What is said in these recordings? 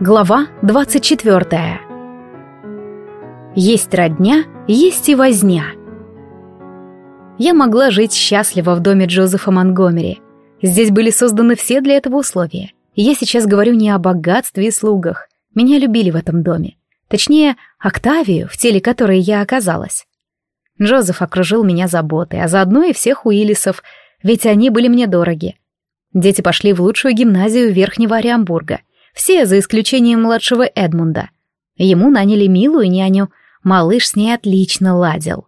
Глава 24. Есть родня, есть и возня. Я могла жить счастливо в доме Джозефа Монгомери. Здесь были созданы все для этого условия. Я сейчас говорю не о богатстве и слугах. Меня любили в этом доме. Точнее, Октавию, в теле которой я оказалась. Джозеф окружил меня заботой, а заодно и всех Уиллисов, ведь они были мне дороги. Дети пошли в лучшую гимназию Верхнего Ориамбурга — все, за исключением младшего Эдмунда. Ему наняли милую няню, малыш с ней отлично ладил.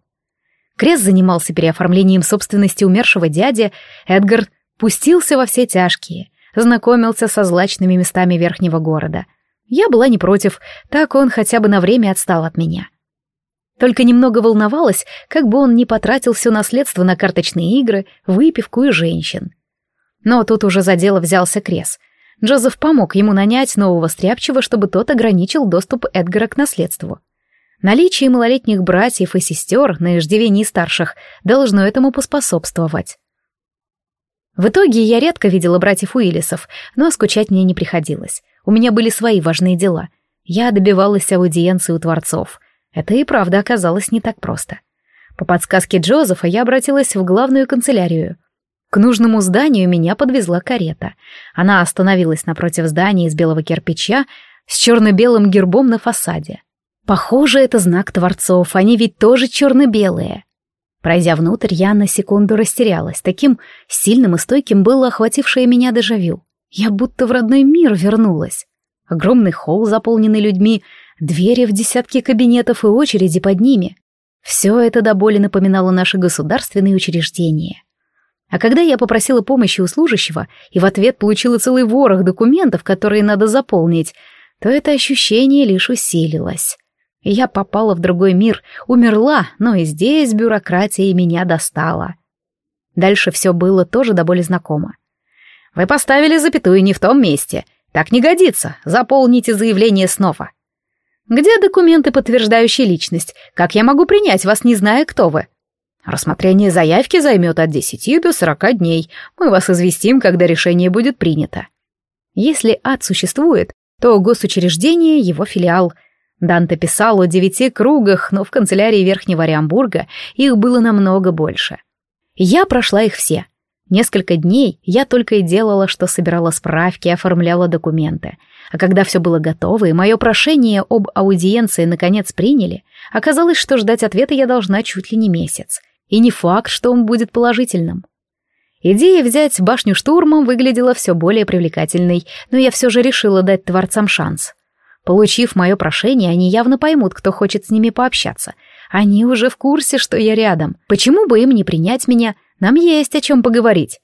Крес занимался переоформлением собственности умершего дяди, Эдгар пустился во все тяжкие, знакомился со злачными местами верхнего города. Я была не против, так он хотя бы на время отстал от меня. Только немного волновалась, как бы он не потратил все наследство на карточные игры, выпивку и женщин. Но тут уже за дело взялся Крес — Джозеф помог ему нанять нового стряпчего, чтобы тот ограничил доступ Эдгара к наследству. Наличие малолетних братьев и сестер на иждивении старших должно этому поспособствовать. В итоге я редко видела братьев Уиллисов, но скучать мне не приходилось. У меня были свои важные дела. Я добивалась аудиенции у творцов. Это и правда оказалось не так просто. По подсказке Джозефа я обратилась в главную канцелярию — к нужному зданию меня подвезла карета. Она остановилась напротив здания из белого кирпича с черно-белым гербом на фасаде. Похоже, это знак творцов, они ведь тоже черно-белые. Пройдя внутрь, я на секунду растерялась. Таким сильным и стойким было охватившее меня дежавю. Я будто в родной мир вернулась. Огромный холл, заполненный людьми, двери в десятки кабинетов и очереди под ними. Все это до боли напоминало наши государственные учреждения. А когда я попросила помощи у служащего и в ответ получила целый ворох документов, которые надо заполнить, то это ощущение лишь усилилось. Я попала в другой мир, умерла, но и здесь бюрократия меня достала. Дальше все было тоже до боли знакомо. «Вы поставили запятую не в том месте. Так не годится. Заполните заявление снова». «Где документы, подтверждающие личность? Как я могу принять вас, не зная, кто вы?» Рассмотрение заявки займет от 10 до 40 дней. Мы вас известим, когда решение будет принято. Если ад существует, то госучреждение — его филиал. Данте писал о девяти кругах, но в канцелярии Верхнего Ориамбурга их было намного больше. Я прошла их все. Несколько дней я только и делала, что собирала справки, оформляла документы. А когда все было готово и мое прошение об аудиенции наконец приняли, оказалось, что ждать ответа я должна чуть ли не месяц и не факт, что он будет положительным. Идея взять башню штурмом выглядела все более привлекательной, но я все же решила дать творцам шанс. Получив мое прошение, они явно поймут, кто хочет с ними пообщаться. Они уже в курсе, что я рядом. Почему бы им не принять меня? Нам есть о чем поговорить.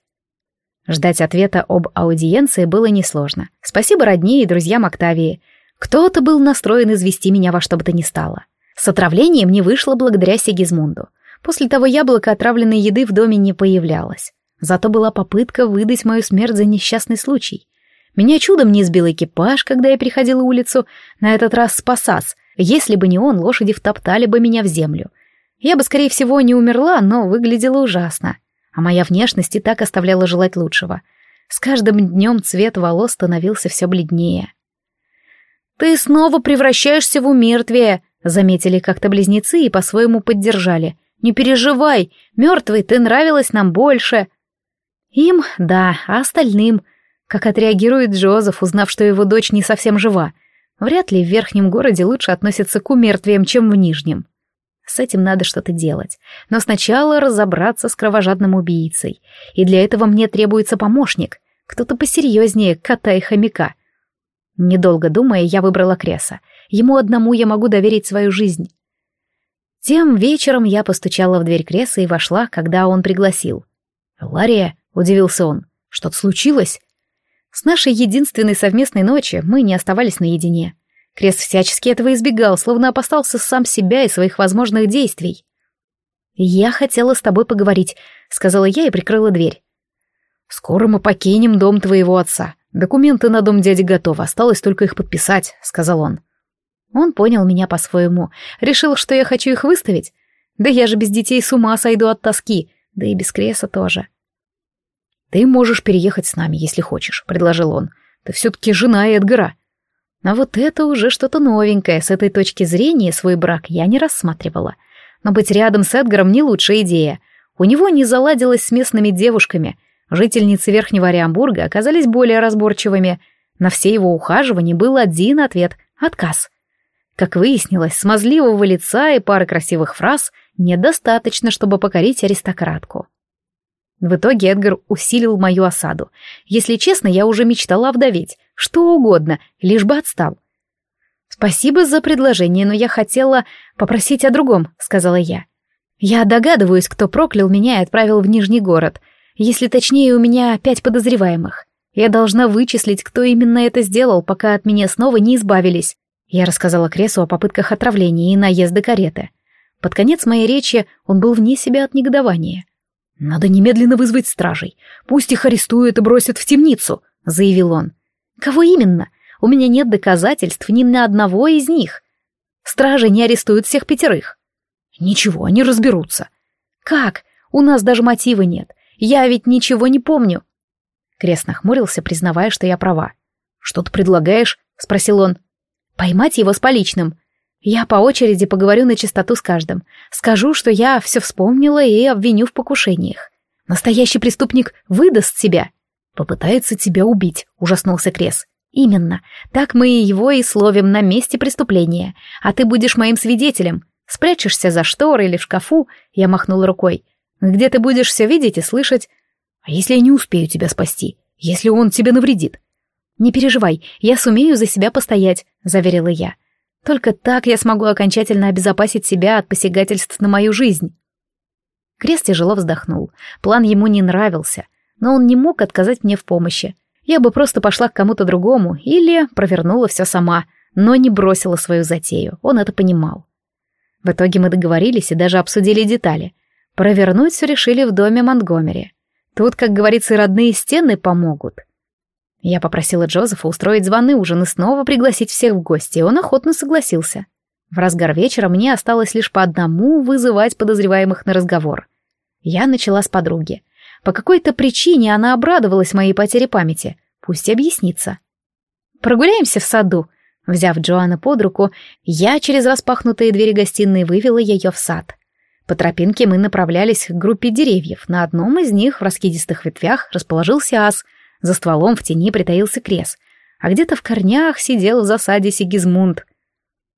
Ждать ответа об аудиенции было несложно. Спасибо родне и друзьям Октавии. Кто-то был настроен извести меня во что бы то ни стало. С отравлением не вышло благодаря Сигизмунду. После того яблока отравленной еды в доме не появлялось. Зато была попытка выдать мою смерть за несчастный случай. Меня чудом не сбил экипаж, когда я переходила улицу, на этот раз спасас. Если бы не он, лошади втоптали бы меня в землю. Я бы, скорее всего, не умерла, но выглядела ужасно. А моя внешность и так оставляла желать лучшего. С каждым днем цвет волос становился все бледнее. «Ты снова превращаешься в умертвие», — заметили как-то близнецы и по-своему поддержали — не переживай, мертвый ты нравилась нам больше. Им, да, а остальным? Как отреагирует Джозеф, узнав, что его дочь не совсем жива? Вряд ли в верхнем городе лучше относятся к умертвиям, чем в нижнем. С этим надо что-то делать. Но сначала разобраться с кровожадным убийцей. И для этого мне требуется помощник. Кто-то посерьезнее кота и хомяка. Недолго думая, я выбрала Креса. Ему одному я могу доверить свою жизнь. Тем вечером я постучала в дверь Креса и вошла, когда он пригласил. «Лария», — удивился он, — «что-то случилось?» С нашей единственной совместной ночи мы не оставались наедине. Крес всячески этого избегал, словно опасался сам себя и своих возможных действий. «Я хотела с тобой поговорить», — сказала я и прикрыла дверь. «Скоро мы покинем дом твоего отца. Документы на дом дяди готовы, осталось только их подписать», — сказал он. Он понял меня по-своему, решил, что я хочу их выставить. Да я же без детей с ума сойду от тоски, да и без креса тоже. «Ты можешь переехать с нами, если хочешь», — предложил он. «Ты все-таки жена Эдгара». А вот это уже что-то новенькое, с этой точки зрения свой брак я не рассматривала. Но быть рядом с Эдгаром не лучшая идея. У него не заладилось с местными девушками. Жительницы Верхнего Ориамбурга оказались более разборчивыми. На все его ухаживания был один ответ — отказ. Как выяснилось, смазливого лица и пары красивых фраз недостаточно, чтобы покорить аристократку. В итоге Эдгар усилил мою осаду. Если честно, я уже мечтала вдоветь. Что угодно, лишь бы отстал. «Спасибо за предложение, но я хотела попросить о другом», — сказала я. «Я догадываюсь, кто проклял меня и отправил в Нижний город. Если точнее, у меня пять подозреваемых. Я должна вычислить, кто именно это сделал, пока от меня снова не избавились». Я рассказала Кресу о попытках отравления и наезда кареты. Под конец моей речи он был вне себя от негодования. «Надо немедленно вызвать стражей. Пусть их арестуют и бросят в темницу», — заявил он. «Кого именно? У меня нет доказательств ни на одного из них. Стражи не арестуют всех пятерых». «Ничего, они разберутся». «Как? У нас даже мотива нет. Я ведь ничего не помню». Крест нахмурился, признавая, что я права. «Что ты предлагаешь?» — спросил он. «Поймать его с поличным. Я по очереди поговорю на чистоту с каждым. Скажу, что я все вспомнила и обвиню в покушениях. Настоящий преступник выдаст себя. Попытается тебя убить, ужаснулся Крес. Именно. Так мы его и словим на месте преступления. А ты будешь моим свидетелем. Спрячешься за шторой или в шкафу, я махнула рукой. Где ты будешь все видеть и слышать? А если я не успею тебя спасти? Если он тебе навредит? Не переживай, я сумею за себя постоять, заверила я. Только так я смогу окончательно обезопасить себя от посягательств на мою жизнь. Крест тяжело вздохнул. План ему не нравился, но он не мог отказать мне в помощи. Я бы просто пошла к кому-то другому или провернула все сама, но не бросила свою затею, он это понимал. В итоге мы договорились и даже обсудили детали. Провернуть все решили в доме Монтгомери. Тут, как говорится, родные стены помогут. Я попросила Джозефа устроить званый ужин и снова пригласить всех в гости, и он охотно согласился. В разгар вечера мне осталось лишь по одному вызывать подозреваемых на разговор. Я начала с подруги. По какой-то причине она обрадовалась моей потере памяти. Пусть объяснится. «Прогуляемся в саду», Взяв Джоанна под руку, я через распахнутые двери гостиной вывела ее в сад. По тропинке мы направлялись к группе деревьев. На одном из них в раскидистых ветвях расположился ас, за стволом в тени притаился крес, а где-то в корнях сидел в засаде Сигизмунд.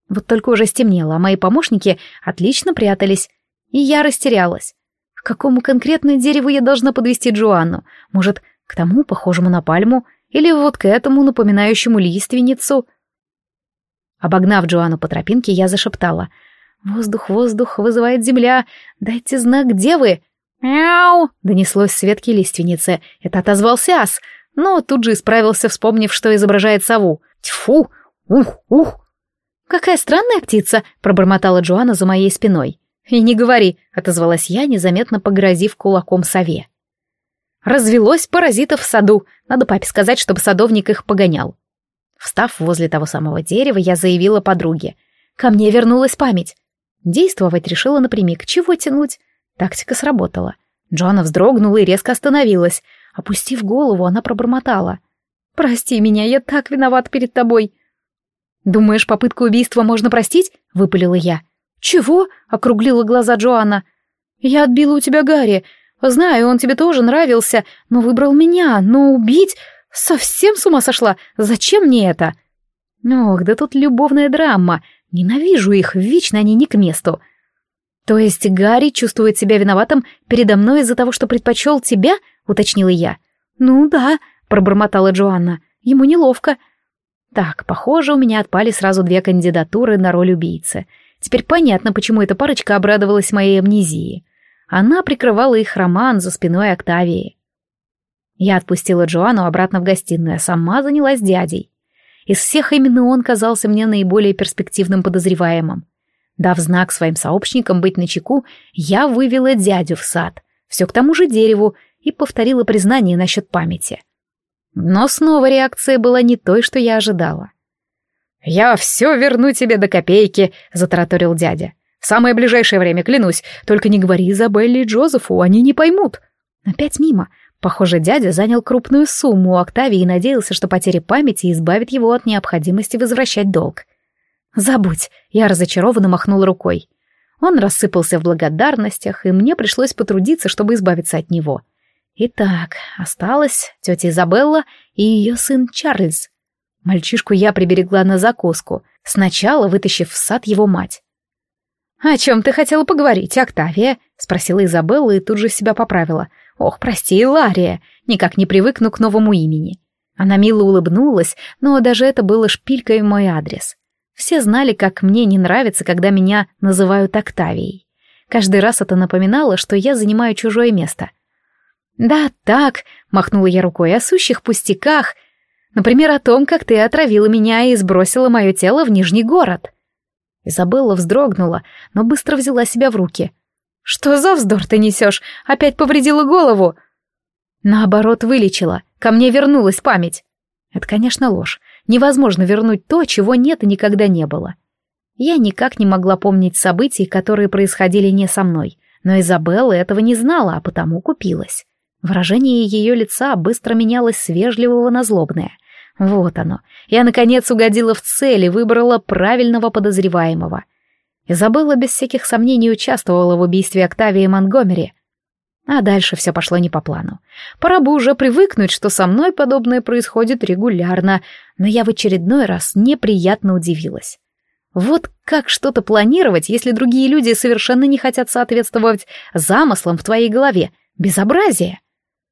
Вот только уже стемнело, а мои помощники отлично прятались, и я растерялась. К какому конкретно дереву я должна подвести Джоанну? Может, к тому, похожему на пальму, или вот к этому, напоминающему лиственницу? Обогнав Джоанну по тропинке, я зашептала. «Воздух, воздух, вызывает земля! Дайте знак, где вы!» «Мяу!» — донеслось с ветки лиственницы. Это отозвался ас, но тут же исправился, вспомнив, что изображает сову. «Тьфу! Ух, ух!» «Какая странная птица!» — пробормотала Джоанна за моей спиной. «И не говори!» — отозвалась я, незаметно погрозив кулаком сове. Развелось паразитов в саду. Надо папе сказать, чтобы садовник их погонял. Встав возле того самого дерева, я заявила подруге. Ко мне вернулась память. Действовать решила напрямик. Чего тянуть? Тактика сработала. Джоанна вздрогнула и резко остановилась. Опустив голову, она пробормотала. «Прости меня, я так виноват перед тобой». «Думаешь, попытку убийства можно простить?» — выпалила я. «Чего?» — округлила глаза Джоанна. «Я отбила у тебя Гарри. Знаю, он тебе тоже нравился, но выбрал меня. Но убить... Совсем с ума сошла? Зачем мне это?» «Ох, да тут любовная драма. Ненавижу их, вечно они не к месту. «То есть Гарри чувствует себя виноватым передо мной из-за того, что предпочел тебя?» — уточнила я. «Ну да», — пробормотала Джоанна. «Ему неловко». Так, похоже, у меня отпали сразу две кандидатуры на роль убийцы. Теперь понятно, почему эта парочка обрадовалась моей амнезии. Она прикрывала их роман за спиной Октавии. Я отпустила Джоанну обратно в гостиную, а сама занялась дядей. Из всех именно он казался мне наиболее перспективным подозреваемым. Дав знак своим сообщникам быть начеку, я вывела дядю в сад, все к тому же дереву, и повторила признание насчет памяти. Но снова реакция была не той, что я ожидала. «Я все верну тебе до копейки», — затараторил дядя. «В самое ближайшее время, клянусь. Только не говори Изабелле и Джозефу, они не поймут». Опять мимо. Похоже, дядя занял крупную сумму у Октавии и надеялся, что потеря памяти избавит его от необходимости возвращать долг. «Забудь», — я разочарованно махнул рукой. Он рассыпался в благодарностях, и мне пришлось потрудиться, чтобы избавиться от него. Итак, осталась тетя Изабелла и ее сын Чарльз. Мальчишку я приберегла на закуску, сначала вытащив в сад его мать. «О чем ты хотела поговорить, Октавия?» — спросила Изабелла и тут же себя поправила. «Ох, прости, Лария, никак не привыкну к новому имени». Она мило улыбнулась, но даже это было шпилькой в мой адрес. Все знали, как мне не нравится, когда меня называют Октавией. Каждый раз это напоминало, что я занимаю чужое место. «Да, так», — махнула я рукой, — «о сущих пустяках. Например, о том, как ты отравила меня и сбросила мое тело в Нижний город». Изабелла вздрогнула, но быстро взяла себя в руки. «Что за вздор ты несешь? Опять повредила голову?» Наоборот, вылечила. Ко мне вернулась память. Это, конечно, ложь. Невозможно вернуть то, чего нет и никогда не было. Я никак не могла помнить событий, которые происходили не со мной, но Изабелла этого не знала, а потому купилась. Выражение ее лица быстро менялось с вежливого на злобное. Вот оно. Я, наконец, угодила в цель и выбрала правильного подозреваемого. Изабелла без всяких сомнений участвовала в убийстве Октавии Монгомери. А дальше все пошло не по плану. Пора бы уже привыкнуть, что со мной подобное происходит регулярно, но я в очередной раз неприятно удивилась. Вот как что-то планировать, если другие люди совершенно не хотят соответствовать замыслам в твоей голове? Безобразие!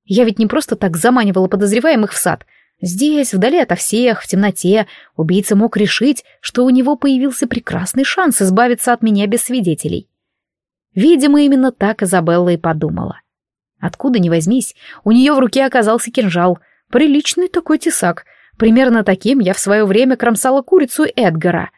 Я ведь не просто так заманивала подозреваемых в сад. Здесь, вдали ото всех, в темноте, убийца мог решить, что у него появился прекрасный шанс избавиться от меня без свидетелей. Видимо, именно так Изабелла и подумала. Откуда ни возьмись, у нее в руке оказался кинжал. Приличный такой тесак. Примерно таким я в свое время кромсала курицу Эдгара.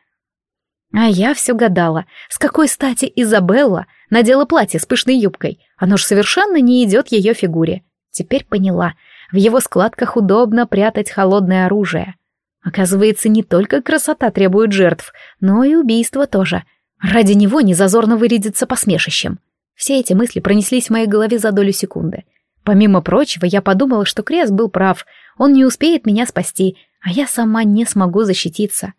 А я все гадала, с какой стати Изабелла надела платье с пышной юбкой. Оно ж совершенно не идет ее фигуре. Теперь поняла, в его складках удобно прятать холодное оружие. Оказывается, не только красота требует жертв, но и убийство тоже. Ради него не зазорно вырядиться посмешищем. Все эти мысли пронеслись в моей голове за долю секунды. Помимо прочего, я подумала, что Крес был прав. Он не успеет меня спасти, а я сама не смогу защититься.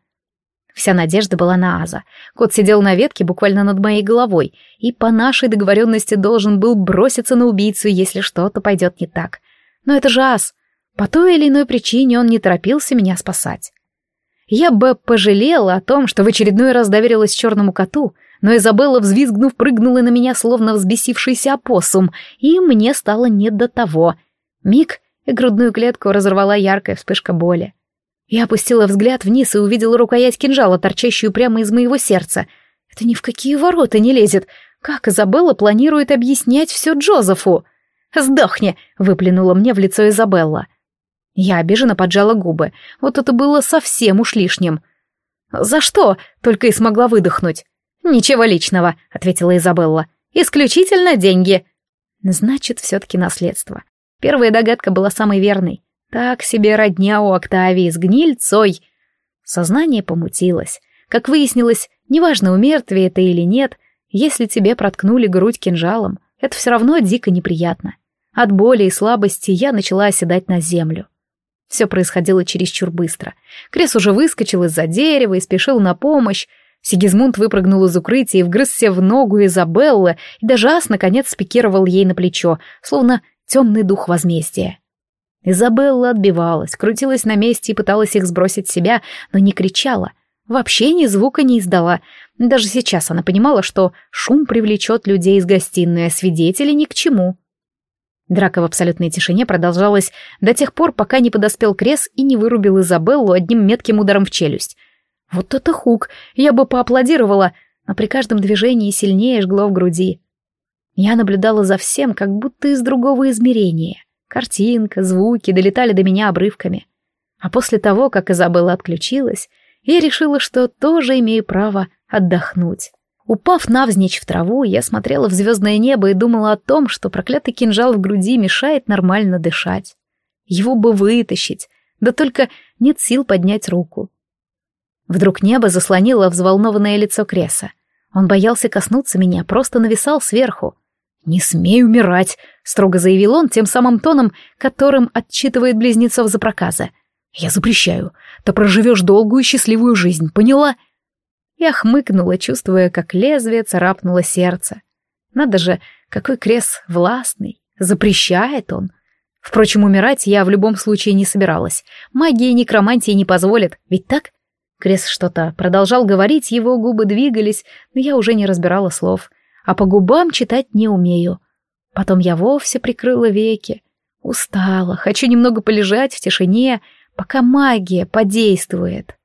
Вся надежда была на Аза. Кот сидел на ветке буквально над моей головой, и по нашей договоренности должен был броситься на убийцу, если что-то пойдет не так. Но это же Аз. По той или иной причине он не торопился меня спасать. Я бы пожалела о том, что в очередной раз доверилась черному коту, но Изабелла, взвизгнув, прыгнула на меня, словно взбесившийся опоссум, и мне стало не до того. Миг, и грудную клетку разорвала яркая вспышка боли. Я опустила взгляд вниз и увидела рукоять кинжала, торчащую прямо из моего сердца. Это ни в какие ворота не лезет. Как Изабелла планирует объяснять все Джозефу? «Сдохни!» — выплюнула мне в лицо Изабелла. Я обиженно поджала губы. Вот это было совсем уж лишним. «За что?» — только и смогла выдохнуть. «Ничего личного», — ответила Изабелла. «Исключительно деньги». Значит, все-таки наследство. Первая догадка была самой верной. Так себе родня у Октавии с гнильцой. Сознание помутилось. Как выяснилось, неважно, умертвие это или нет, если тебе проткнули грудь кинжалом, это все равно дико неприятно. От боли и слабости я начала оседать на землю. Все происходило чересчур быстро. Крес уже выскочил из-за дерева и спешил на помощь. Сигизмунд выпрыгнул из укрытия и вгрызся в ногу Изабеллы, и даже ас, наконец, спикировал ей на плечо, словно темный дух возмездия. Изабелла отбивалась, крутилась на месте и пыталась их сбросить с себя, но не кричала. Вообще ни звука не издала. Даже сейчас она понимала, что шум привлечет людей из гостиной, а свидетели ни к чему. Драка в абсолютной тишине продолжалась до тех пор, пока не подоспел Крес и не вырубил Изабеллу одним метким ударом в челюсть. Вот это хук! Я бы поаплодировала, но при каждом движении сильнее жгло в груди. Я наблюдала за всем, как будто из другого измерения. Картинка, звуки долетали до меня обрывками. А после того, как Изабелла отключилась, я решила, что тоже имею право отдохнуть. Упав навзничь в траву, я смотрела в звездное небо и думала о том, что проклятый кинжал в груди мешает нормально дышать. Его бы вытащить, да только нет сил поднять руку. Вдруг небо заслонило взволнованное лицо Креса. Он боялся коснуться меня, просто нависал сверху. «Не смей умирать», — строго заявил он тем самым тоном, которым отчитывает близнецов за проказы. «Я запрещаю. Ты проживешь долгую и счастливую жизнь, поняла?» Я хмыкнула, чувствуя, как лезвие царапнуло сердце. Надо же, какой крес властный. Запрещает он. Впрочем, умирать я в любом случае не собиралась. Магия некромантии не позволит, ведь так? Крес что-то продолжал говорить, его губы двигались, но я уже не разбирала слов. А по губам читать не умею. Потом я вовсе прикрыла веки. Устала, хочу немного полежать в тишине, пока магия подействует.